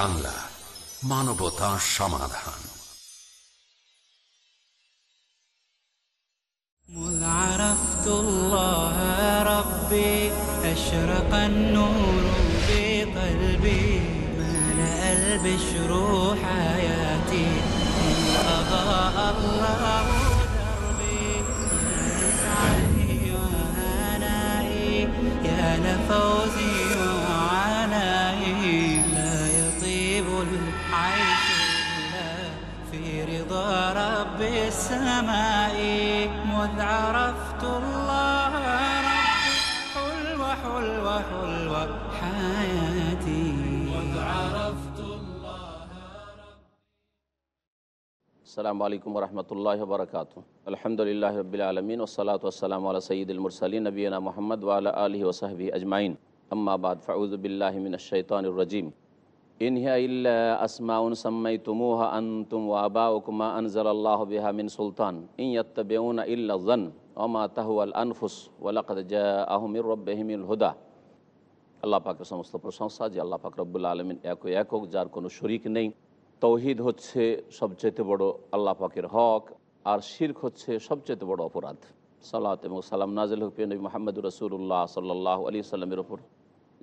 TV Bangla মানবতা সমাধান مذ عرفت الله ربي أشرق النور في قلبي ملأ البشر حياتي إن أضاء الله دربي يا لسعدي وهنائي يا لفوزي سمائي مذ عرفت الله ربي حلوة حلوة حلوة حياتي. مذ عرفت الله السلام عليكم ورحمة الله وبركاته. الحمد لله رب العالمين والصلاة والسلام على سيد المرسلين نبينا محمد وعلى آله وصحبه أجمعين. أما بعد فأعوذ بالله من الشيطان الرجيم. ইনহিয়া ইল্লা আসমাউন সাম্মাই তুমুহা আন্তুম ওয়াবা উকুমা আনজাল আল্লাহ বিহা মিন সুলতান ইয়ত্তবেউনা ইল্লা জন ওমা তাহুয়াল আনফুস ওয়ালাকাদ জা আহমির রব্বাহিমিল হুদা আল্লাহ পাকের সমস্ত প্রশংসা যে আল্লাহ পাক আলমিন এক একক, যার কোনো শরিক নেই। তৌহিদ হচ্ছে সবচেয়ে বড় আল্লাহ পাকের হক, আর শির্ক হচ্ছে সবচেয়ে বড় অপরাধ। সালাত এবং সালাম নাজিল হুফিন নবী মোহাম্মদুর রসুল্লাহ সাল্লাহ আলী সাল্লামের ওপর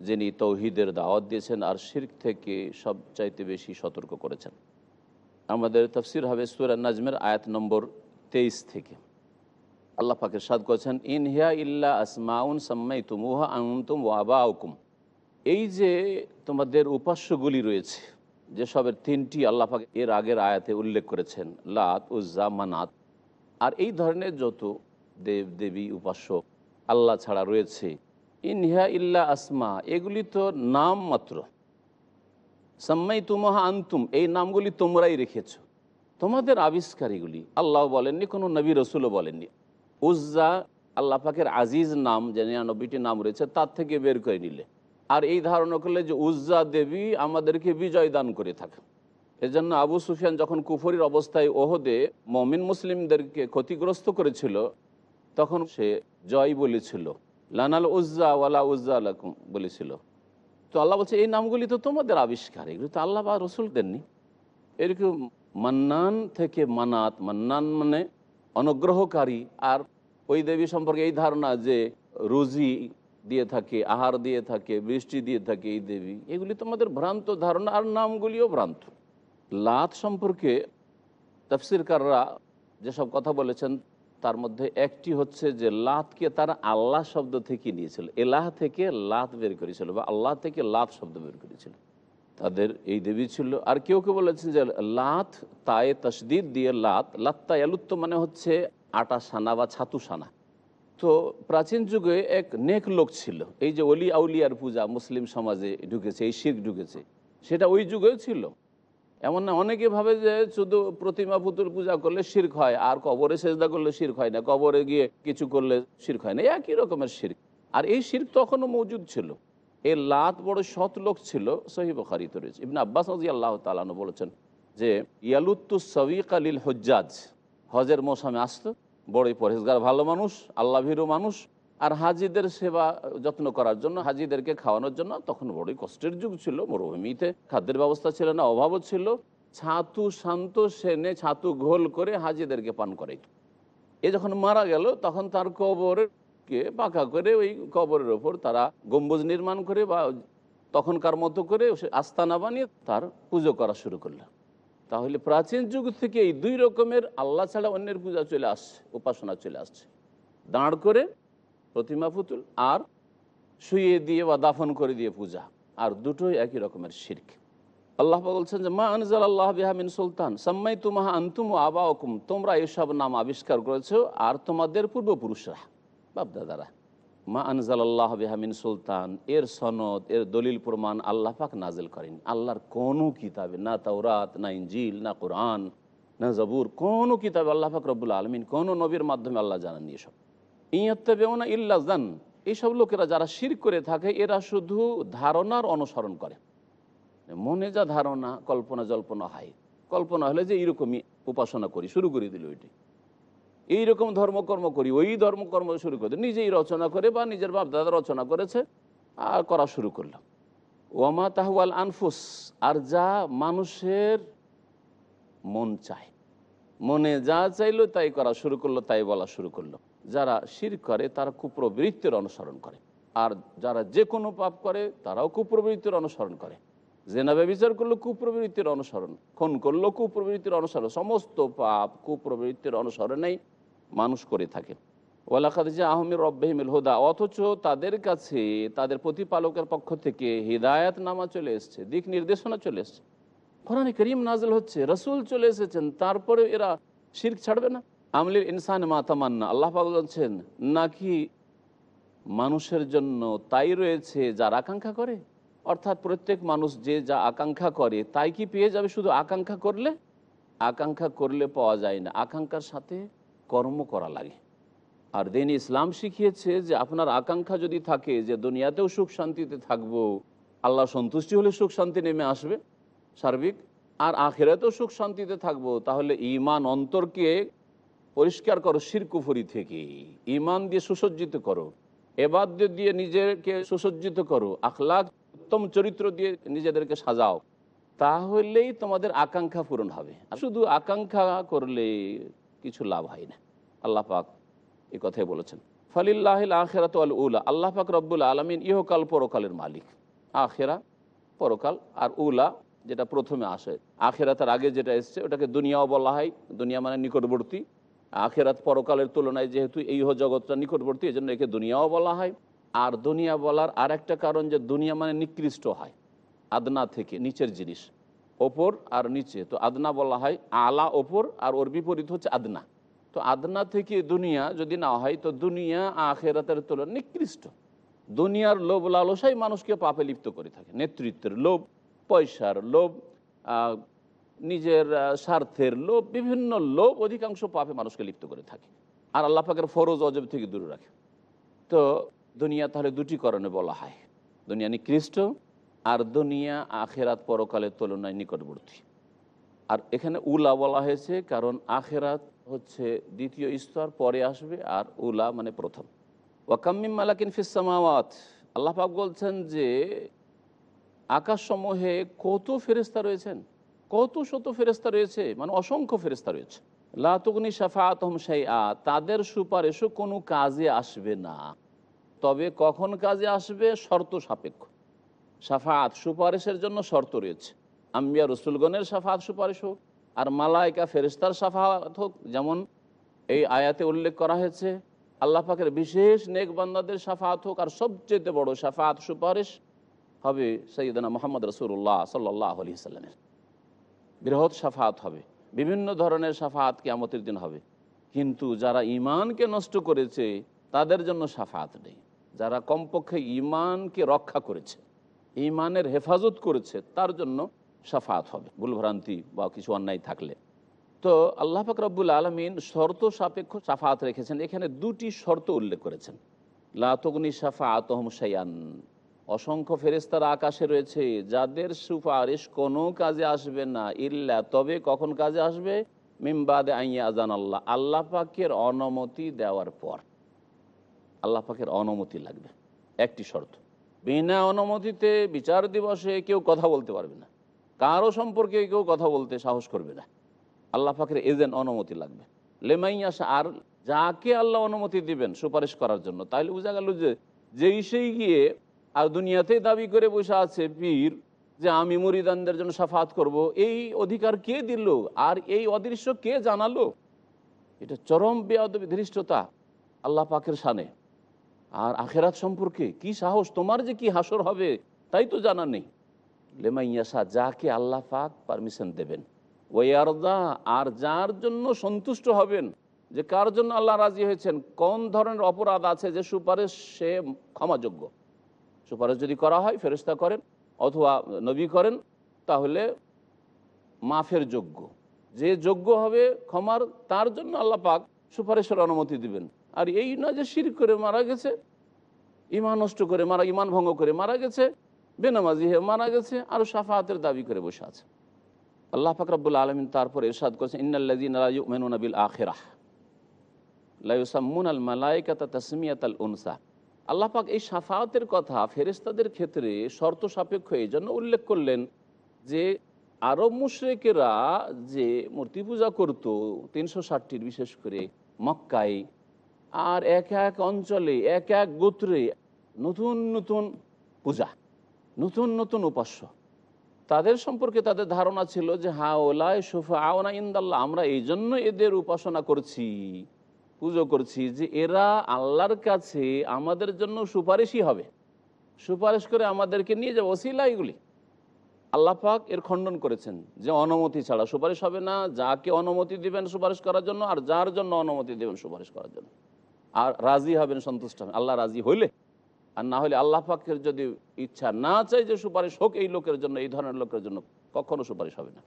যিনি তৌহিদের দাওয়াত দিয়েছেন আর শির্ক থেকে সবচাইতে বেশি সতর্ক করেছেন। আমাদের তফসির হবে সুরা নাজমের আয়াত নম্বর তেইশ থেকে। আল্লাহ পাকের সাদ করেছেন ইনহিয়া ইল্লা আসমাউন সাম্মাই তুমুহা আনতুম ওয়াবা হুকুম এই যে তোমাদের উপাস্যগুলি রয়েছে যেসবের তিনটি আল্লাহ পাক এর আগের আয়াতে উল্লেখ করেছেন, লাত, উজ্জা, মানাত। আর এই ধরনের যত দেব দেবী উপাস্য আল্লাহ ছাড়া রয়েছে ইনহা ইল্লা আসমা, এগুলি তো নাম মাত্র। সাম্মাই তুমহা আন্তুম, এই নামগুলি তোমরাই রেখেছ। তোমাদের আবিষ্কারীগুলি, আল্লাহ বলেননি, কোনো নবী রসুলও বলেননি। উজ্জা, আল্লাহ পাকের আজিজ নাম যে নিরানব্বইটি নাম রয়েছে, তার থেকে বের করে নিলে। আর এই ধারণা করলে যে উজ্জা দেবী আমাদেরকে বিজয় দান করে থাকে। এজন্য আবু সুফিয়ান যখন কুফরির অবস্থায় ওহদে মমিন মুসলিমদেরকে ক্ষতিগ্রস্ত করেছিল, তখন সে জয় বলেছিল। লানাল উজ্জা ওয়ালা উজ্জা আলাকুম বলেছিল। তো আল্লাহ বলছে, এই নামগুলি তো তোমাদের আবিষ্কার, এগুলি তো আল্লাহ বা রসুল দেননি। এরকম মান্নান থেকে মানাত, মান্নান মানে অনুগ্রহকারী, আর ওই দেবী সম্পর্কে এই ধারণা যে রুজি দিয়ে থাকে, আহার দিয়ে থাকে, বৃষ্টি দিয়ে থাকে এই দেবী, এগুলি তোমাদের ভ্রান্ত ধারণা, আর নামগুলিও ভ্রান্ত। লাত সম্পর্কে তফসিরকাররা যেসব কথা বলেছেন তার মধ্যে একটি হচ্ছে যে লাতকে তারা আল্লাহ শব্দ থেকে নিয়েছিল। এলাহ থেকে লাত বের করেছিল বা আল্লাহ থেকে লাত শব্দ বের করেছিল। তাদের এই দেবী ছিল। আর কেউ কেউ বলেছেন যে লাত তায়ে তসদিদ দিয়ে লাত লাত্তা এলুত্ত মানে হচ্ছে আটা সানা বা ছাতু সানা। তো প্রাচীন যুগে এক নেক লোক ছিল। এই যে অলি আউলিয়ার পূজা মুসলিম সমাজে ঢুকেছে, এই শিখ ঢুকেছে, সেটা ওই যুগেও ছিল। এমন না, অনেকে ভাবে যে শুধু প্রতিমা পুতুল পূজা করলে শির্ক হয়, আর কবরে সেজদা করলে শির্ক হয় না, কবরে গিয়ে কিছু করলে শির্ক হয় না, একই রকমের শির্ক। আর এই শির্ক তখনও মজুদ ছিল। এই লাত বড় সৎ লোক ছিল সহি বখারিত রয়েছে। ইবনা আব্বাস আল্লাহ তালানো বলেছেন যে, ইয়ালুত্তু সবিক আলিল হজ্জাজ, হজের মৌসুমে আসতো, বড়ই পরেশগার ভালো মানুষ, আল্লাহ ভীরু মানুষ আর হাজিদের সেবা, যত্ন করার জন্য, হাজিদেরকে খাওয়ানোর জন্য তখন বড়ই কষ্টের যুগ ছিল, মরুভূমিতে খাদ্যের ব্যবস্থা ছিল না, অভাবও ছিল। ছাতু শান্ত সেনে ছাতু ঘোল করে হাজিদেরকে পান করে এ যখন মারা গেল, তখন তার কবরকে পাকা করে ওই কবরের ওপর তারা গম্বুজ নির্মাণ করে বা তখনকার মতো করে আস্তানা বানিয়ে তার পুজো করা শুরু করল। তাহলে প্রাচীন যুগ থেকে এই দুই রকমের আল্লাহ ছাড়া অন্যের পূজা চলে আসছে, উপাসনা চলে আসছে। দাঁড় করে প্রতিমা পুতুল আর শুয়ে দিয়ে বা দাফন করে দিয়ে পূজা। আর দুটোই একই রকমের শির্ক। আল্লাহ বলছেন যে, মা আনজাল আল্লাহ বিহামিন সুলতান সাম্মাই তুমাহা আন্তুম আবা হুকুম তোমরা এসব নাম আবিষ্কার করেছ আর তোমাদের পূর্বপুরুষরা। বাপদাদারা মা আনজাল আল্লাহ বিহামিন সুলতান, এর সনদ, এর দলিল প্রমাণ আল্লাহ পাক নাজেল করেন। আল্লাহর কোনো কিতাবে, না তাওরাত, না ইঞ্জিল না কোরআন, না জবুর, কোনো কিতাবে আল্লাহ পাক রব্বুল আলমিন, কোনো নবীর মাধ্যমে আল্লাহ জানাননি এসব। ইয়ত্তবেও না ইল্লা জান এইসব লোকেরা যারা শির করে থাকে, এরা শুধু ধারণার অনুসরণ করে। মনে যা ধারণা, কল্পনা জল্পনা হয়। কল্পনা হলে যে এইরকমই উপাসনা করি, শুরু করে দিল ওইটি। এইরকম ধর্মকর্ম করি, ওই ধর্মকর্ম শুরু করে নিজেই রচনা করে বা নিজের বাপ দাদা রচনা করেছে, আর করা শুরু করলাম। ওয়ামা তাহওয়াল আনফুস, আর যা মানুষের মন চায়। মনে যা চাইলো তাই করা শুরু করল, তাই বলা শুরু করল। যারা শির করে, তারা কুপ্রবৃত্তির অনুসরণ করে। আর যারা যে কোনো পাপ করে, তারাও কুপ্রবৃত্তির অনুসরণ করে। জেনাবে বিচার করল কুপ্রবৃত্তির অনুসরণ, খুন করল কুপ্রবৃত্তির অনুসরণ। সমস্ত পাপ কুপ্রবৃত্তির অনুসরণেই মানুষ করে থাকে। ওয়ালাকাদ যে আহমির রব্বাহিমিল হুদা, অথচ তাদের কাছে, তাদের প্রতিপালকের পক্ষ থেকে হৃদায়ত নামা চলে এসছে, দিক নির্দেশনা চলে এসছে। কোরআনে করিম নাজল হচ্ছে, রসুল চলে এসেছেন তারপরে এরা শির্ক ছাড়বে না। আমলির ইনসান মাতামান্না আল্লাহ পাক বলছেন, নাকি মানুষের জন্য তাই রয়েছে যার আকাঙ্ক্ষা করে? অর্থাৎ প্রত্যেক মানুষ যে যা আকাঙ্ক্ষা করে, তাই কি পেয়ে যাবে শুধু আকাঙ্ক্ষা করলে? আকাঙ্ক্ষা করলে পাওয়া যায় না। আকাঙ্ক্ষার সাথে কর্ম করা লাগে। আর দিন ইসলাম শিখিয়েছে যে আপনার আকাঙ্ক্ষা যদি থাকে যে দুনিয়াতেও সুখ শান্তিতে থাকব, আল্লাহ সন্তুষ্টি হলে সুখ শান্তি নেমে আসবে, সার্বিক। আর আখেরাতেও সুখ শান্তিতে থাকব, তাহলে ইমান অন্তরকে পরিষ্কার করো শিরকুফুরি থেকে ইমান দিয়ে সুসজ্জিত করো। এবাদ্য দিয়ে নিজেকে সুসজ্জিত করো। আখলাক উত্তম চরিত্র দিয়ে নিজেদেরকে সাজাও। তাহলেই তোমাদের আকাঙ্ক্ষা পূরণ হবে। শুধু আকাঙ্ক্ষা করলে কিছু লাভ হয় না। আল্লাহ পাক এই কথাই বলেছেন। ফালিল্লাহ আখেরাত আল উলা। আল্লাহ পাক রব্বুল আলমিন ইহকাল পরকালের মালিক। আখেরা, পরকাল আর উলা যেটা প্রথমে আসে। আখেরাতের আগে যেটা এসছে, ওটাকে দুনিয়াও বলা হয়। দুনিয়া মানে নিকটবর্তী। আখেরাত পরকালের তুলনায় যেহেতু এই জগৎটা নিকটবর্তী এই জন্য একে দুনিয়াও বলা হয়। আর দুনিয়া বলার আর একটা কারণ যে দুনিয়া মানে নিকৃষ্ট হয়, আদনা থেকে, নিচের জিনিস। ওপর আর নিচে। তো আদনা বলা হয় আলা ওপর, আর ওর বিপরীত হচ্ছে আদনা। তো আদনা থেকে দুনিয়া যদি না হয়, তো দুনিয়া আখেরাতের তুলনায় নিকৃষ্ট। দুনিয়ার লোভ লালসাই মানুষকে পাপে লিপ্ত করে থাকে। নেতৃত্বের লোভ, পয়সার লোভ নিজের স্বার্থের লোভ, বিভিন্ন লোভ অধিকাংশ পাপে মানুষকে লিপ্ত করে থাকে। আর আল্লাহ পাকের ফরজ অজব থেকে দূরে রাখে। তো দুনিয়া তাহলে দুটি কারণে বলা হয়। দুনিয়া নিকৃষ্ট আর দুনিয়া আখেরাত পরকালের তুলনায় নিকটবর্তী। আর এখানে উলা বলা হয়েছে কারণ আখেরাত হচ্ছে দ্বিতীয় স্তর, পরে আসবে, আর উলা মানে প্রথম। ওয়াকাম্মিম মালাকিন ফিসামাওয়াত আল্লাহ পাক বলছেন যে, আকাশসমূহে কত ফেরেস্তা রয়েছেন। কত শত ফেরেস্তা রয়েছে মানে অসংখ্য ফেরেস্তা রয়েছে। লাতুগনি সাফাতহম আ তাদের সুপারিশও কোনো কাজে আসবে না। তবে কখন কাজে আসবে? শর্ত সাপেক্ষ। সাফাত সুপারিশের জন্য শর্ত রয়েছে। আম্বিয়া রসুলগণের সাফাত সুপারিশ হোক, আর মালাইকা ফেরিস্তার সাফাত হোক, যেমন এই আয়াতে উল্লেখ করা হয়েছে, আল্লাহ বিশেষ নেক বান্দাদের সাফাত হোক, আর সবচেয়ে বড় সাফাত সুপারিশ হবে সৈয়দনা মোহাম্মদ রসুল্লাহ সাল্লাহ আলি সাল্লামের বৃহৎ সাফাত হবে। বিভিন্ন ধরনের সাফাত কেমতের দিন হবে। কিন্তু যারা ইমানকে নষ্ট করেছে, তাদের জন্য সাফাত নেই। যারা কমপক্ষে ইমানকে রক্ষা করেছে ইমানের হেফাজত করেছে, তার জন্য সাফাত হবে। ভুলভ্রান্তি বা কিছু অন্যায় থাকলে। তো আল্লাহ পাক রব্বুল আলমিন শর্ত সাপেক্ষ সাফাত রেখেছেন। এখানে দুটি শর্ত উল্লেখ করেছেন। লাতগ্নি সাফা আতহম সাইয়ান অসংখ্য ফেরেস্তার আকাশে রয়েছে, যাদের সুপারিশ কোনো কাজে আসবে না, ইল্লা। তবে কখন কাজে আসবে? মিমবাদে আইয়া আজান আল্লাহ। আল্লাহ পাকের অনুমতি দেওয়ার পর। আল্লাহ পাকের অনুমতি লাগবে। একটি শর্ত, বিনা অনুমতিতে বিচার দিবসে কেউ কথা বলতে পারবে না। কারও সম্পর্কে কেউ কথা বলতে সাহস করবে না। আল্লাহ পাকের এজেন্ট অনুমতি লাগবে। লেমাইয়াসা আর যাকে আল্লাহ অনুমতি দিবেন সুপারিশ করার জন্য তাহলে বোঝা গেল যে, যেই সেই গিয়ে আর দুনিয়াতেই দাবি করে বসে আছে পীর যে আমি মুরিদানদের জন্য সাফাত করব। এই অধিকার কে দিল? আর এই অদৃশ্য কে জানালো? এটা চরম বেয়াদবি, ধৃষ্টতা আল্লাহ পাকের সানে আর আখেরাত সম্পর্কে কি সাহস? তোমার যে কি হাসর হবে, তাই তো জানা নেই। লেমাইয়াসা যাকে আল্লাহ পাক পারমিশন দেবেন। ওয়ারদা আর যার জন্য সন্তুষ্ট হবেন, যে কার জন্য আল্লাহ রাজি হয়েছেন? কোন ধরনের অপরাধ আছে যে সুপারিশ সে ক্ষমাযোগ্য? সুপারিশ যদি করা হয় ফেরস্তা করেন অথবা নবী করেন, তাহলে মাফের যোগ্য। যে যোগ্য হবে ক্ষমার, তার জন্য আল্লাহ পাক সুপারিশের অনুমতি দিবেন। আর এই না যে শির করে মারা গেছে ইমান নষ্ট করে মারা ইমান ভঙ্গ করে মারা গেছে, বেনামাজি হয়ে মারা গেছে, আর সাফাহাতের দাবি করে বসে আছে। আল্লাহ ফাকরাবুল আলমিন তারপর এরশাদ করেছেন ইন্নাল্লাদিন মেনুনাবিল আখেরাহ। লাইসাম্মুন আল মালাইকাতা তসমিয়াত আল উনসা। আল্লাহ পাক এই সাফাতের কথা ফেরেস্তাদের ক্ষেত্রে শর্ত সাপেক্ষ এই জন্য উল্লেখ করলেন যে আরব মুশ্রেকেরা যে মূর্তি পূজা করত, তিনশো ষাটটির বিশেষ করে মক্কায়, আর এক এক অঞ্চলে, এক এক গোত্রে নতুন নতুন পূজা, নতুন নতুন উপাস্য। তাদের সম্পর্কে তাদের ধারণা ছিল যে হা ওলায় সুফা আওনা ইন্দাল্লাহ, আমরা এই জন্য এদের উপাসনা করছি। পুজো করছি যে এরা আল্লাহর কাছে আমাদের জন্য সুপারিশই হবে। সুপারিশ করে আমাদেরকে নিয়ে যাবে ওসিলা এগুলি। আল্লাহ পাক এর খণ্ডন করেছেন যে অনুমতি ছাড়া সুপারিশ হবে না, যাকে অনুমতি দিবেন সুপারিশ করার জন্য আর যার জন্য অনুমতি দেবেন সুপারিশ করার জন্য। আর রাজি হবেন, সন্তুষ্ট হবেন, আল্লাহ রাজি হইলে। আর না হলে আল্লাহ পাকের যদি ইচ্ছা না চাই যে সুপারিশ হোক এই লোকের জন্য, এই ধরনের লোকের জন্য কখনো সুপারিশ হবে না।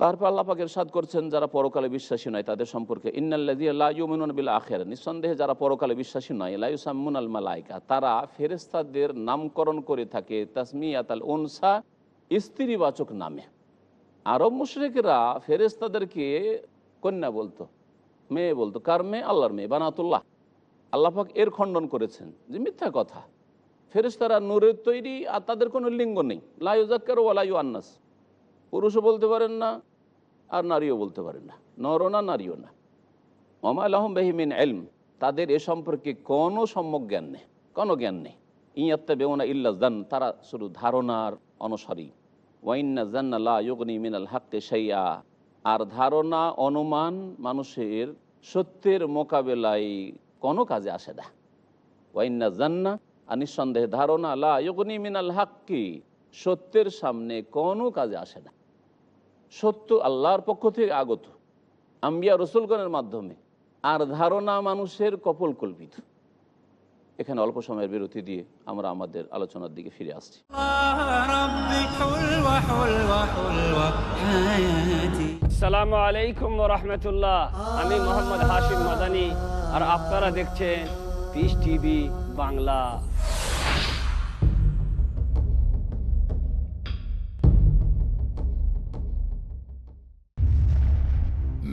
তারপর আল্লাহ পাকের সাদ করছেন, যারা পরকালে বিশ্বাসী নয় তাদের সম্পর্কে। ইন্নাল্লাজিউমিন বিল আখের নিঃসন্দেহে যারা পরকালে বিশ্বাসী নয় লাইসাম্মুন আল মালাইকা। তারা ফেরেস্তাদের নামকরণ করে থাকে তাসমিয়াত আল উনসা, স্ত্রীবাচক নামে। আরব মুশরিকরা ফেরেস্তাদেরকে কন্যা বলতো, মেয়ে বলতো, কার মেয়ে? আল্লাহর মেয়ে, বানাতুল্লাহ। আল্লাহাক এর খণ্ডন করেছেন যে মিথ্যা কথা। ফেরেস্তারা নূরের তৈরি আর তাদের কোনো লিঙ্গ নেই। লাইজাক্কার ওয়ালাইউ আন্নাস পুরুষও বলতে পারেন না, আর নারীও বলতে পারেন না। নরও না, নারীও না। ওমা আলহম বেহিমিন এলম তাদের এ সম্পর্কে কোনো সম্যক জ্ঞান নেই, কোনো জ্ঞান নেই। ইয়াত্তা বেউনা ইল্লা জান তারা শুধু ধারণার অনুসারী। ওয়াইন্না জান্নাল্লাহ ইয়গনি মিনাল হাক্কে সাইয়া আর ধারণা, অনুমান মানুষের সত্যের মোকাবেলায় কোনো কাজে আসে না। ওয়াইন্না জান্না আর নিঃসন্দেহে ধারণা, লা ইয়গনি মিনাল হাক্কি, সত্যের সামনে কোনো কাজে আসে না। সত্য আল্লাহর পক্ষ থেকে আগত। আম্বিয়া রসুলগণের মাধ্যমে আর ধারণা মানুষের কপল কল্পিত। এখানে অল্প সময়ের বিরতি দিয়ে আমরা আমাদের আলোচনার দিকে ফিরে আসছি। সালামু আলাইকুম রহমতুল্লাহ। আমি মোহাম্মদ হাশিম মাদানি। আর আপনারা দেখছেন peace TV Bangla.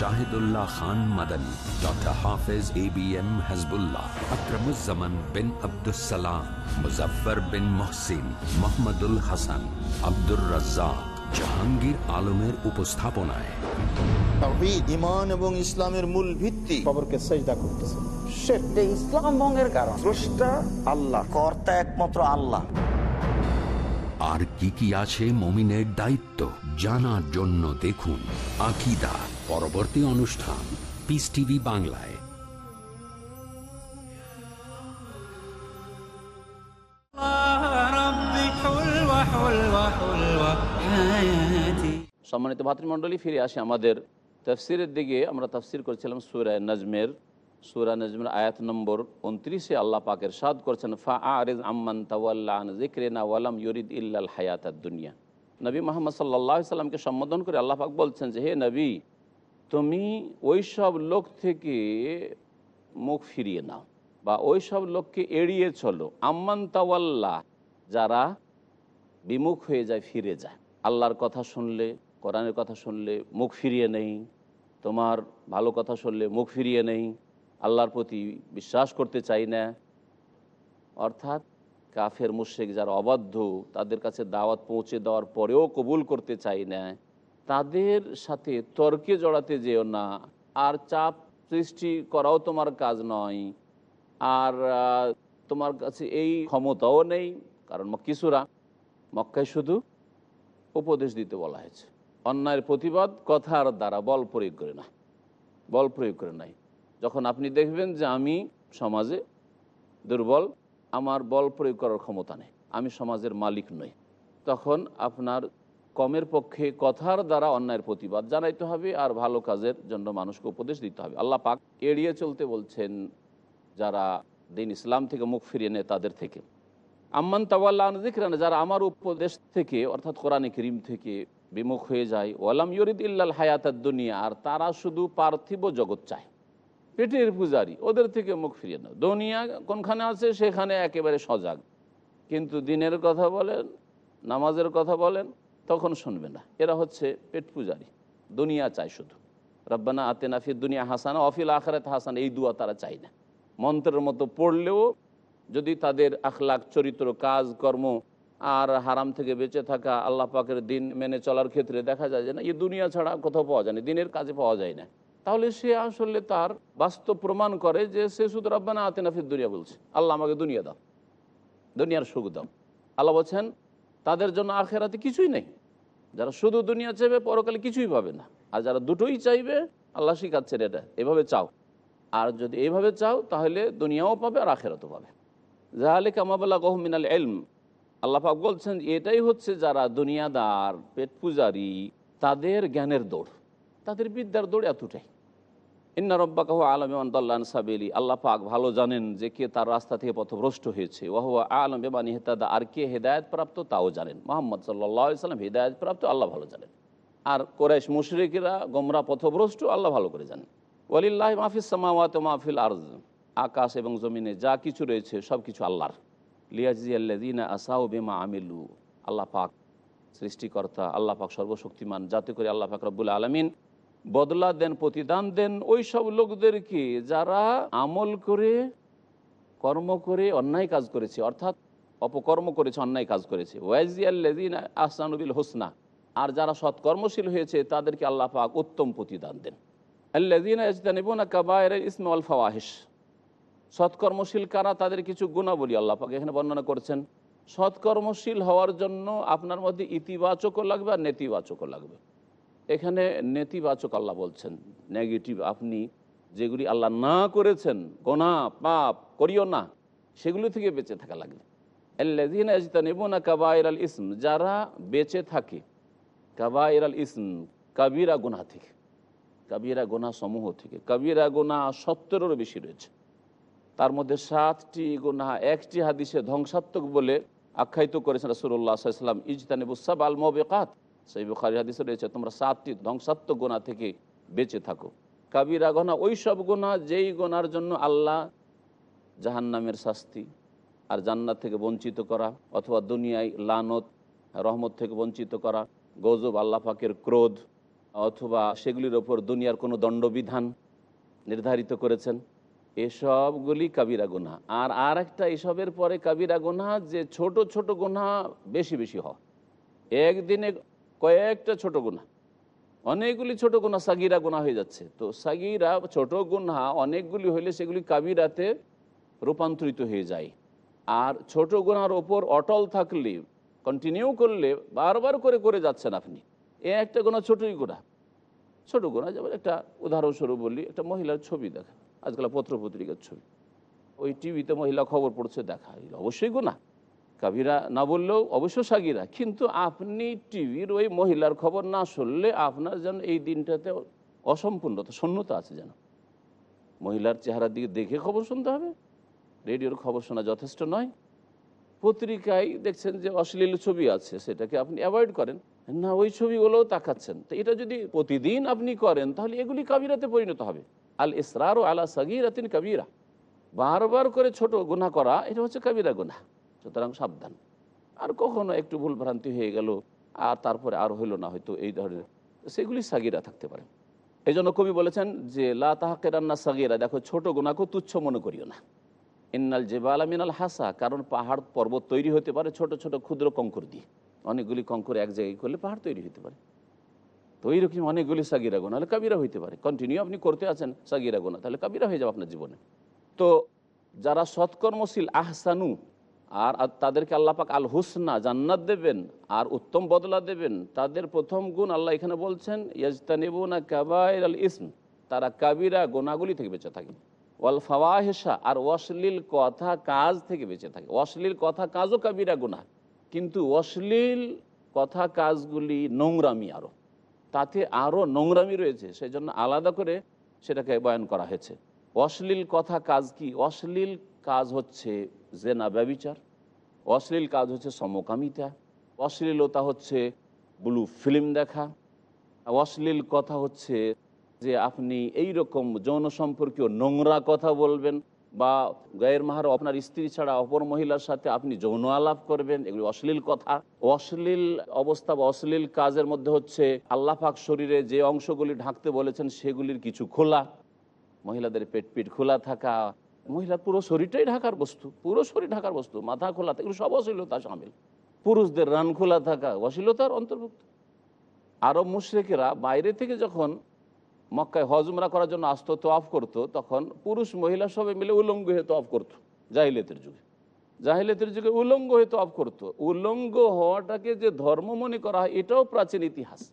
Shahidullah Khan Madani doctor Hafez A B M Hizbullah Akramuzzaman bin Abdussalam Muzaffar bin Mohsin Mohammadul Hasan Abdur Razzaq Jahangir আলমের উপস্থাপনায়। ইমান এবং ইসলামের মূল ভিত্তি। খবরকে সেজদা করতেছে। সেটা ইসলাম ভঙ্গের কারণ। স্রষ্টা আল্লাহ। কর্তা একমাত্র আল্লাহ। আর কি কি আছে মমিনের দায়িত্ব জানার জন্য দেখুন আকিদা। পরবর্তী অনুষ্ঠান পিস টিভি বাংলায়। সম্মানিত ভাতৃমণ্ডলী, ফিরে আসে আমাদের তফসিরের দিকে। আমরা তফসির করেছিলাম সুরায় নাজমের। সুরা নজমের আয়াত নম্বর উনত্রিশে আল্লাহ পাকের সাদ করছেন ফা আরিজ আম্মান তাওয়াল্লাহ ওয়ালাম ইউরিদ ইল্লাল হায়াত দুনিয়া। নবী মোহাম্মদ সাল্লাহ সাল্লামকে সম্বোধন করে আল্লাহ পাক বলছেন যে, হে নবী তুমি ওই সব লোক থেকে মুখ ফিরিয়ে নাও বা ওই সব লোককে এড়িয়ে চলো। আম্মান তাওয়াল্লাহ যারা বিমুখ হয়ে যায়, ফিরে যায়। আল্লাহর কথা শুনলে, কোরআনের কথা শুনলে মুখ ফিরিয়ে নেই। তোমার ভালো কথা শুনলে মুখ ফিরিয়ে নেই। আল্লাহর প্রতি বিশ্বাস করতে চাই না। অর্থাৎ কাফের মুশেক যারা অবাধ্য, তাদের কাছে দাওয়াত পৌঁছে দেওয়ার পরেও কবুল করতে চাই না। তাদের সাথে তর্কে জড়াতে যেও না। আর চাপ সৃষ্টি করাও তোমার কাজ নয়। আর তোমার কাছে এই ক্ষমতাও নেই, কারণ কিছুরা মক্কায় শুধু উপদেশ দিতে বলা হয়েছে। অন্যায়ের প্রতিবাদ কথার দ্বারা বল প্রয়োগ করে না। বল প্রয়োগ করে নাই। যখন আপনি দেখবেন যে আমি সমাজে দুর্বল, আমার বল প্রয়োগ করার ক্ষমতা নেই। আমি সমাজের মালিক নই। তখন আপনার কমের পক্ষে কথার দ্বারা অন্যায়ের প্রতিবাদ জানাইতে হবে আর ভালো কাজের জন্য মানুষকে উপদেশ দিতে হবে। আল্লাহ পাক এড়িয়ে চলতে বলছেন যারা দিন ইসলাম থেকে মুখ ফিরিয়ে নেয় তাদের থেকে। আম্মান তাওয়াল্লাহ জিক্রান যারা আমার উপদেশ থেকে, অর্থাৎ কোরআনে করিম থেকে বিমুখ হয়ে যায়, ওয়ালাম ইউরিদ ইল্লাল হায়াতার দুনিয়া, আর তারা শুধু পার্থিব জগৎ চায়। পেটের পূজারি, ওদের থেকে মুখ ফিরিয়ে নেয় দুনিয়া কোনখানে আছে, সেখানে একেবারে সজাগ। কিন্তু দিনের কথা বলেন, নামাজের কথা বলেন তখন শুনবে না। এরা হচ্ছে পেট পূজারি। দুনিয়া চায় শুধু। রব্বানা আতেনা ফির দুনিয়া হাসানা অফিল আখরাত হাসান। এই দুয়া তারা চায় না। মন্ত্রের মতো পড়লেও যদি তাদের আখলাক চরিত্র, কাজ, কর্ম আর হারাম থেকে বেঁচে থাকা আল্লাহ পাকের দিন মেনে চলার ক্ষেত্রে দেখা যায় যে না এই দুনিয়া ছাড়া কোথাও পাওয়া যায় না, দিনের কাজে পাওয়া যায় না। তাহলে সে আসলে তার বাস্তব প্রমাণ করে যে সে শুধু রব্বানা আতেনা ফির দুনিয়া বলছে। আল্লাহ আমাকে দুনিয়া দাও। দুনিয়ার সুখ দাও। আল্লাহ বলছেন তাদের জন্য আখেরাতে কিছুই নেই। যারা শুধু দুনিয়া চাইবে, পরকালে কিছুই পাবে না। আর যারা দুটোই চাইবে, আল্লাহ শিখাচ্ছেন এটা, এভাবে চাও। আর যদি এইভাবে চাও, তাহলে দুনিয়াও পাবে আর আখেরাতও পাবে। জাহালে কামাবাল্লা গহমিনাল এলম আল্লাহাক বলছেন, এটাই হচ্ছে যারা দুনিয়াদার, পেট পূজারি, তাদের জ্ঞানের দৌড়। তাদের বিদ্যার দৌড় এতটাই। ইন্না রব্বাকাহ আলমান সাবেলি। আল্লাহ পাক ভালো জানেন যে কে তার রাস্তা থেকে পথভ্রষ্ট হয়েছে। ওয়াহুয়া আলম বেমানি হেতাদা আর কে হেদায়ত প্রাপ্ত তাও জানেন। মোহাম্মদ সাল্লাহ সাল্লাম হেদায়ত প্রাপ্ত আল্লাহ ভালো জানেন। আর কোরাইশ মুশরিকেরা, গোমরা, পথভ্রষ্ট আল্লাহ ভালো করে জানেন। ওয়ালিল্লাহ মাহফিস সামাওয়াত মাহফিল আরজ আকাশ এবং জমিনে যা কিছু রয়েছে সব কিছু আল্লাহর। লিয়াজি আল্লাদিনা আসাও বেমা আমিলু। আল্লাহ পাক সৃষ্টিকর্তা, আল্লাহ পাক সর্বশক্তিমান। যাতে করে আল্লাহ পাক রব্বুল আলমিন বদলা দেন, প্রতিদান দেন ওই সব লোকদেরকে যারা আমল করে, কর্ম করে, অন্যায় কাজ করেছে, অর্থাৎ অপকর্ম করেছে, অন্যায় কাজ করেছে। ওয়াইজি আল্লাদিন আহসানুবিল হোসনা, আর যারা সৎকর্মশীল হয়েছে, তাদেরকে আল্লাহ পাক উত্তম প্রতিদান দেন। আল্লাদিন কাবায়ের সৎকর্মশীল কারা, তাদের কিছু গুণাবলী আল্লাহ পাক এখানে বর্ণনা করছেন। সৎকর্মশীল হওয়ার জন্য আপনার মধ্যে ইতিবাচকও লাগবে আর নেতিবাচকও লাগবে। এখানে নেতিবাচক আল্লাহ বলছেন নেগেটিভ আপনি যেগুলি আল্লাহ না করেছেন, গোনা, পাপ, করিও না, সেগুলি থেকে বেঁচে থাকা লাগবে। কাবায়ের আল ইসম, যারা বেঁচে থাকে কাবায়ের আল ইসম, কাবিরা গুনা থেকে, কাবিরা গোনা সমূহ থেকে, কাবিরা গোনা সত্তরেরও বেশি রয়েছে। তার মধ্যে সাতটি গোনা, একটি হাদিসে ধ্বংসাত্মক বলে আখ্যায়িত করেছেন রসুল্লাহ ইজতানিবুসাব আল মবেকাত। সেই বুখারি হাদিসে রয়েছে, তোমরা সাতটি ধ্বংসাত্মক গোনা থেকে বেঁচে থাকো। কাবিরা গোনা ওই সব গোনা যেই গোনার জন্য আল্লাহ জাহান্নামের শাস্তি আর জান্নাত থেকে বঞ্চিত করা অথবা দুনিয়ায় লানত, রহমত থেকে বঞ্চিত করা, গজব, আল্লাহ পাকের ক্রোধ অথবা সেগুলির ওপর দুনিয়ার কোনো দণ্ডবিধান নির্ধারিত করেছেন, এসবগুলি কাবিরা গুনা আর আর একটা এসবের পরে কাবিরা গুনা যে ছোট ছোট গুনা বেশি বেশি হয়। একদিনে কয়েকটা ছোট গুণা। অনেকগুলি ছোট গুণা সাগিরা গুণা হয়ে যাচ্ছে। তো সাগিরা ছোট গুণা অনেকগুলি হইলে সেগুলি কাবিরাতে রূপান্তরিত হয়ে যায়। আর ছোট গুণার ওপর অটল থাকলে কন্টিনিউ করলে বারবার করে করে যাচ্ছেন আপনি। এ একটা গোনা ছোটই গোনা ছোট গোনা যেমন একটা উদাহরণস্বরূপ বলি, একটা মহিলার ছবি দেখা। আজকাল পত্রপত্রিকার ছবি। ওই টিভিতে মহিলা খবর পড়ছে দেখা অবশ্যই গোনা কাবিরা না বললেও অবশ্য সাগিরা। কিন্তু আপনি টিভির ওই মহিলার খবর না শুনলে আপনার যেন এই দিনটাতে অসম্পূর্ণতা শূন্যতা আছে যেন। মহিলার চেহারার দিকে দেখে খবর শুনতে হবে। রেডিওর খবর শোনা যথেষ্ট নয়। পত্রিকায় দেখছেন যে অশ্লীল ছবি আছে, সেটাকে আপনি অ্যাভয়েড করেন। না, ওই ছবিগুলোও তাকাচ্ছেন। তো এটা যদি প্রতিদিন আপনি করেন, তাহলে এগুলি কাবিরাতে পরিণত হবে। আল ইসরার ও আলা সাগিরাতিন কাবিরা। বারবার করে ছোট গুণা করা, এটা হচ্ছে কাবিরা গুণা সুতরাং সাবধান। আর কখনো একটু ভুল ভ্রান্তি হয়ে গেল, আর তারপরে আর হইল না হয়তো এই ধরনের। সেগুলি সাগিরা থাকতে পারে। এই জন্য কবি বলেছেন যে, লা তাহাকেরান্না সাগিরা, দেখো ছোট গোনাকেও তুচ্ছ মনে করিও না। ইন্নাল জেবাল মিনাল হাসা, কারণ পাহাড় পর্বত তৈরি হতে পারে ছোট ছোট ক্ষুদ্র কঙ্কর দিয়ে। অনেকগুলি কঙ্কর এক জায়গায় করলে পাহাড় তৈরি হতে পারে। তো এইরকম অনেকগুলি সাগিরা গোনা হলে কাবিরা হইতে পারে। কন্টিনিউ আপনি করতে আছেন সাগিরা গোনা তাহলে কাবিরা হয়ে যাবে আপনার জীবনে। তো যারা সৎকর্মশীল আহসানু আর তাদেরকে আল্লাপাক আল হুসনা জান্নাত দেবেন, আর উত্তম বদলা দেবেন। তাদের প্রথম গুণ আল্লাহ এখানে বলছেন, ইয়াজতানিবুনা কাবাইর আল ইসম, তারা কাবিরা গোনাগুলি থেকে বেঁচে থাকে। ওয়াল ফাওয়াহেসা আর অশ্লীল কথা কাজ থেকে বেঁচে থাকে। অশ্লীল কথা কাজও কাবিরা গুনাহ, কিন্তু অশ্লীল কথা কাজগুলি নোংরামি আরও তাতে আরও নোংরামি রয়েছে সেই জন্য আলাদা করে সেটাকে বয়ান করা হয়েছে। অশ্লীল কথা কাজ কি? অশ্লীল কাজ হচ্ছে জেনা ব্যবিচার। অশ্লীল কাজ হচ্ছে সমকামিতা। অশ্লীলতা হচ্ছে ব্লু ফিল্ম দেখা। অশ্লীল কথা হচ্ছে যে আপনি এই রকম যৌন সম্পর্কীয় নোংরা কথা বলবেন বা গায়ের মাহার আপনার স্ত্রী ছাড়া অপর মহিলার সাথে আপনি যৌন আলাপ করবেন, এগুলি অশ্লীল কথা। অশ্লীল অবস্থা বা অশ্লীল কাজের মধ্যে হচ্ছে আল্লাহ পাক শরীরে যে অংশগুলি ঢাকতে বলেছেন সেগুলির কিছু খোলা। মহিলাদের পেট পিট খোলা থাকা মহিলার পুরো শরীরটাই ঢাকার বস্তু, পুরো শরীর ঢাকার বস্তু, মাথা খোলা থাকে, এগুলো সব অশ্লীলতা সামিল। পুরুষদের রান খোলা থাকা অশ্লীলতার অন্তর্ভুক্ত। আরব মুশ্রেকেরা বাইরে থেকে যখন মক্কায় হজমরা করার জন্য আসতো, তোয়াফ করতো, তখন পুরুষ মহিলা সবাই মিলে উলঙ্গ হয়ে তোয়াফ করতো, জাহিলিয়তের যুগে। জাহিলিয়তের যুগে উলঙ্গ হয়ে তোয়াফ করতো। উলঙ্গ হওয়াটাকে যে ধর্ম মনে করা হয়, এটাও প্রাচীন ইতিহাস।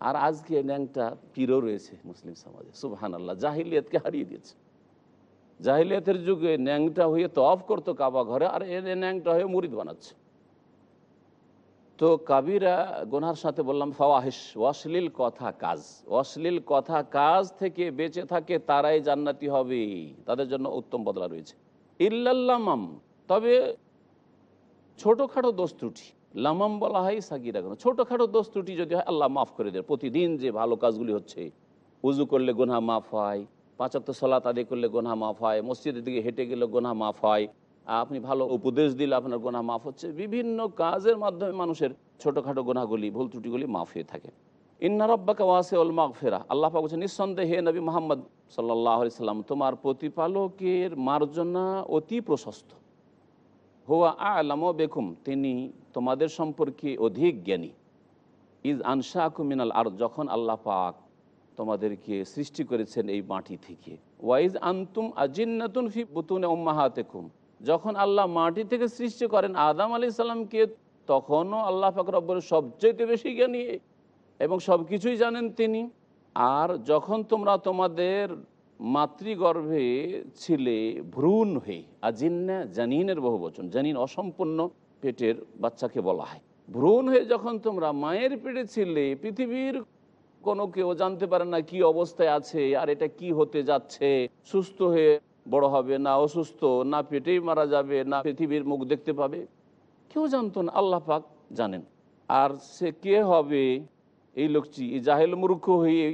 আর আজকে ন্যাংটা পীরও রয়েছে মুসলিম সমাজে। সুবহান আল্লাহ জাহিলিয়তকে হারিয়ে দিয়েছে। জাহিলিয়াতের যুগে ন্যাংটা হয়ে তফ করতো কাবা ঘরে, আর এ ন্যাংটা হয়ে মুরিদ বানাচ্ছে। তো কাবিরা গোনার সাথে বললাম ফাওয়াহিস অশ্লীল কথা কাজ। অশ্লীল কথা কাজ থেকে বেঁচে থাকে তারাই জান্নাতি হবে। তাদের জন্য উত্তম বদলা রয়েছে। ইল্লাল্লামাম তবে ছোটোখাটো দোষ ত্রুটি। লামাম বলা হয় সাকিরা গোনা। ছোটোখাটো দোষ ত্রুটি যদি হয়, আল্লাহ মাফ করে দেয় প্রতিদিন যে ভালো কাজগুলি হচ্ছে উজু করলে গোনা মাফ হয়। পাঁচাত্তর সলাত আদায় করলে গোনা মাফ হয়, মসজিদের দিকে হেঁটে গেলে গোনা মাফ হয়। আপনি ভালো উপদেশ দিলে আপনার গোনা মাফ হচ্ছে। বিভিন্ন কাজের মাধ্যমে মানুষের ছোটোখাটো গোনাগুলি ভুল ত্রুটিগুলি মাফ হয়ে থাকে। ইন্না রব্বাকে ওয়াসে ওল মাঘ ফেরা আল্লাহ পাক বলছেন, নিঃসন্দেহে নবী মোহাম্মদ সাল্লাহ সাল্লাম, তোমার প্রতিপালকের মার্জনা অতি প্রশস্ত। হুয়া আলাম বেকুম, তিনি তোমাদের সম্পর্কে অধিক জ্ঞানী। ইজ আনশা মিনাল আর যখন আল্লাহ পাক তোমাদেরকে সৃষ্টি করেছেন এই মাটি থেকে। ওয়াইজ আন্তুম আজিন্নাতুন ফি বুতুনে উম্মাহাতেকুম। যখন আল্লাহ মাটি থেকে সৃষ্টি করেন, আদাম আলি সাল্লামকে তখনও আল্লাহ পাক রব্বর সবচেয়ে বেশি জ্ঞানী এবং সব কিছুই জানেন তিনি। আর যখন তোমরা তোমাদের মাতৃগর্ভে ছিলে, ভ্রূণ হয়ে, আজিন্না জানিনের বহু বচন, জানিন অসম্পূর্ণ পেটের বাচ্চাকে বলা হয়। ভ্রূণ হয়ে যখন তোমরা মায়ের পেটে ছিলে, পৃথিবীর কোনো কেউ জানতে পারে না কি অবস্থায় আছে আর এটা কি হতে যাচ্ছে। সুস্থ হয়ে বড় হবে না অসুস্থ, না পেটেই মারা যাবে, না পৃথিবীর মুখ দেখতে পাবে। কেউ জানতো না, আল্লাহ পাক জানেন। আর সে কে হবে? এই লোকটি জাহেল মূর্খ হয়ে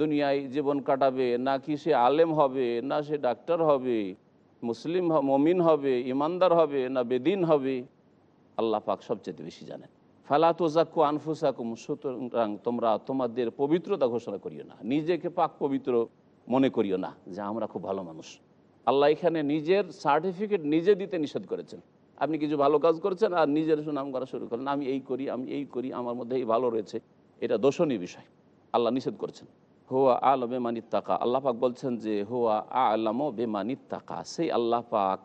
দুনিয়ায় জীবন কাটাবে না কি সে আলেম হবে, না সে ডাক্তার হবে, মুসলিম মমিন হবে, ইমানদার হবে, না বেদিন হবে? আল্লাহ পাক সবচেয়ে বেশি জানেন। ফালা তোজাক্কু আনফুসাকুম সুতরাং তোমরা তোমাদের পবিত্রতা ঘোষণা করিও না। নিজেকে পাক পবিত্র মনে করিও না, যে আমরা খুব ভালো মানুষ। আল্লাহ এখানে নিজের সার্টিফিকেট নিজে দিতে নিষেধ করেছেন। আপনি কিছু ভালো কাজ করছেন আর নিজের সুনাম করা শুরু করেন আমি এই করি, আমি এই করি, আমার মধ্যে এই ভালো রয়েছে। এটা দোষণীয় বিষয়। আল্লাহ নিষেধ করেছেন। হোয়া আল বেমানিত তাকা আল্লাহ পাক বলছেন যে, হুয়া আলামো বেমানিত তাকা সেই আল্লাহ পাক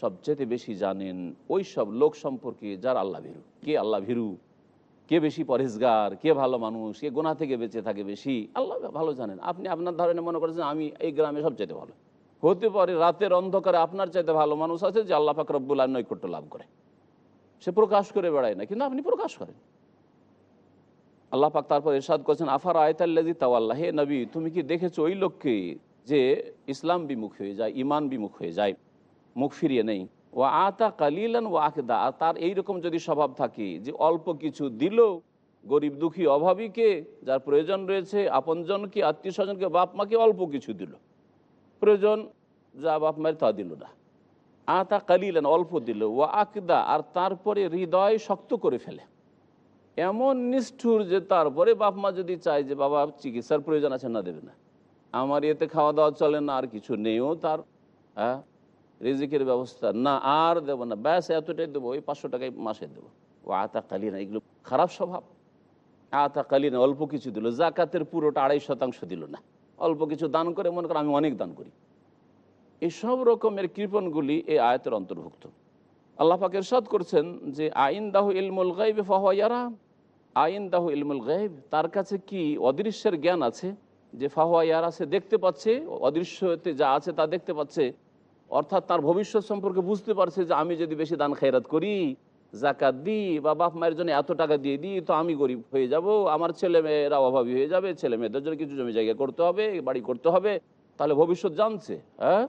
সবচেয়ে বেশি জানেন ওই সব লোক সম্পর্কে যার আল্লাহ ভীরু। কে আল্লাহ ভীরু? কে বেশি পরেজগার কে ভালো মানুষ? কে গোনা থেকে বেঁচে থাকে বেশি? আল্লাহ ভালো জানেন। আপনি আপনার ধরনের মনে করেছেন আমি এই গ্রামে সবচেয়ে ভালো। হতে পারে রাতের অন্ধকারে আপনার চাইতে ভালো মানুষ আছে যে আল্লাহ পাক রব্বুল নৈকট্য লাভ করে। সে প্রকাশ করে বেড়ায় না, কিন্তু আপনি প্রকাশ করেন। আল্লাহ পাক তারপর এরশাদ করছেন, আফার আয়তাল্লাজি তাওয়াল্লাহ? হে নবী, তুমি কি দেখেছ ওই লোককে যে ইসলাম বিমুখ হয়ে যায় ইমান বিমুখ হয়ে যায়? মুখ ফিরিয়ে নেই। ও আতা কালিলান ও আকেদা আর তার এইরকম যদি স্বভাব থাকে যে অল্প কিছু দিল গরিব দুঃখী অভাবীকে যার প্রয়োজন রয়েছে, আপনজনকে আত্মীয় স্বজনকে বাপ মাকে অল্প কিছু দিল। প্রয়োজন যা বাপ মায়ের তা দিল না। আতা কালিলেন অল্প দিল। ও আকদা আর তারপরে হৃদয় শক্ত করে ফেলে। এমন নিষ্ঠুর যে তারপরে বাপ মা যদি চায় যে বাবা চিকিৎসার প্রয়োজন আছে, না দেবে না। আমার এতে খাওয়া দাওয়া চলে না, আর কিছু নেইও তার হ্যাঁ? রিজিকের ব্যবস্থা না, আর দেবো না। ব্যাস, এতটাই দেবো, ওই পাঁচশো টাকায় মাসে দেবো। ও আতা কালি না এগুলো খারাপ স্বভাব। আতা কালি না অল্প কিছু দিল। জাকাতের পুরোটা আড়াই শতাংশ দিল না। অল্প কিছু দান করে, মনে করেন আমি অনেক দান করি। এই সব রকমের কৃপণগুলি এই আয়তের অন্তর্ভুক্ত। আল্লাহ পাক ইরশাদ করছেন যে আইন দাহু ইলমুল গাইব ফাহয়ারা আইন দাহু ইলমুল গাইব তার কাছে কি অদৃশ্যের জ্ঞান আছে? যে ফাহয়ারা সে দেখতে পাচ্ছে, অদৃশ্যতে যা আছে তা দেখতে পাচ্ছে অর্থাৎ তার ভবিষ্যৎ সম্পর্কে বুঝতে পারছে যে আমি যদি বেশি দান খায়রাত করি জাকাত দিই বা বাপ মায়ের জন্য এত টাকা দিয়ে দিই, তো আমি গরিব হয়ে যাব, আমার ছেলে মেয়েরা অভাবী হয়ে যাবে, ছেলে মেয়েদের জন্য কিছু জমি জায়গা করতে হবে, বাড়ি করতে হবে। তাহলে ভবিষ্যৎ জানছে হ্যাঁ?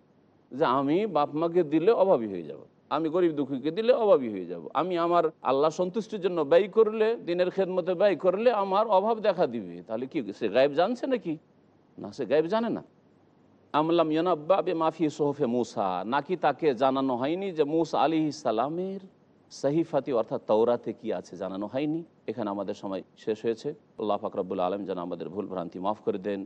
যে আমি বাপ মাকে দিলে অভাবী হয়ে যাব, আমি গরিব দুঃখীকে দিলে অভাবী হয়ে যাব, আমি আমার আল্লাহ সন্তুষ্টির জন্য ব্যয় করলে, দিনের খেদমতে ব্যয় করলে আমার অভাব দেখা দিবে। তাহলে কি, সে গায়েব জানছে নাকি? না, সে গায়েব জানে না। আমলাম ইয়নাব্বা বে মাফি সোহফে মুসা নাকি তাকে জানানো হয়নি যে মুসা আলী সালামের সাহিফাতি অর্থাৎ তৌরাতে কি আছে জানানো হয়নি। এখানে আমাদের সময় শেষ হয়েছে। আল্লাহ ফাকরাবুল আলম যেন আমাদের ভুল ভ্রান্তি মাফ করে দেন,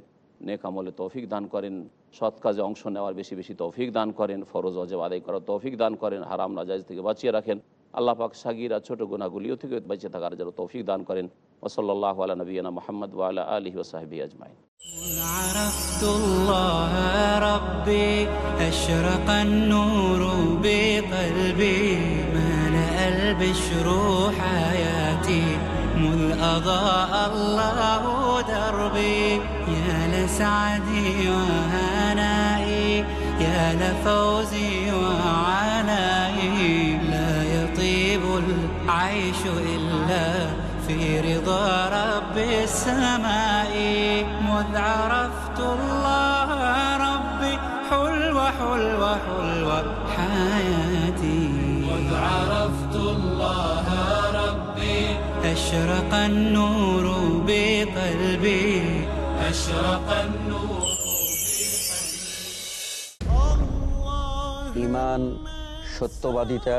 নেক আমলে তৌফিক দান করেন, সৎ কাজে অংশ নেওয়ার বেশি বেশি তৌফিক দান করেন, ফরজ অজেব আদায় করার তৌফিক দান করেন, হারাম নাজাইজ থেকে বাঁচিয়ে রাখেন। আল্লাহ পাক সাগিরা ছোটো গুণাগুলিও থেকে বেঁচে থাকার যেন তৌফিক দান করেন ওসল্লাহ আলা নবীনা মোহাম্মদ ওয়ালা আলহি ওসাহাবি আজমাইন عرفت الله ربي أشرق النور بقلبي ملأ البشر حياتي مذ أضاء الله دربي يا لسعدي وهنائي يا لفوزي العيش إلا في رضا رب السماء مذ عرفت الله ربي حلوة حلوة حلوة حياتي مذ عرفت الله ربي أشرق النور بقلبي أشرق النور ইমান সত্যবাদিতা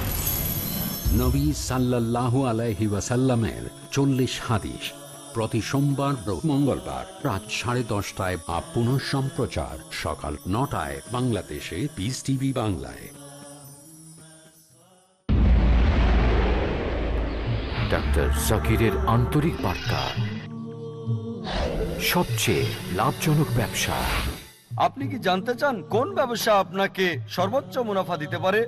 নবী সাল্লাল্লাহু আলাইহি ওয়াসাল্লামের চল্লিশ হাদিস। প্রতি সোমবার মঙ্গলবার রাত সাড়ে দশটায় বা পুনঃ সম্প্রচার সকাল নটায় বাংলাদেশে পিস টিভি বাংলায়। ডাক্তার জাকিরের আন্তরিক বার্তা। সবচেয়ে লাভজনক ব্যবসা। আপনি কি জানতে চান কোন ব্যবসা আপনাকে সর্বোচ্চ মুনাফা দিতে পারে?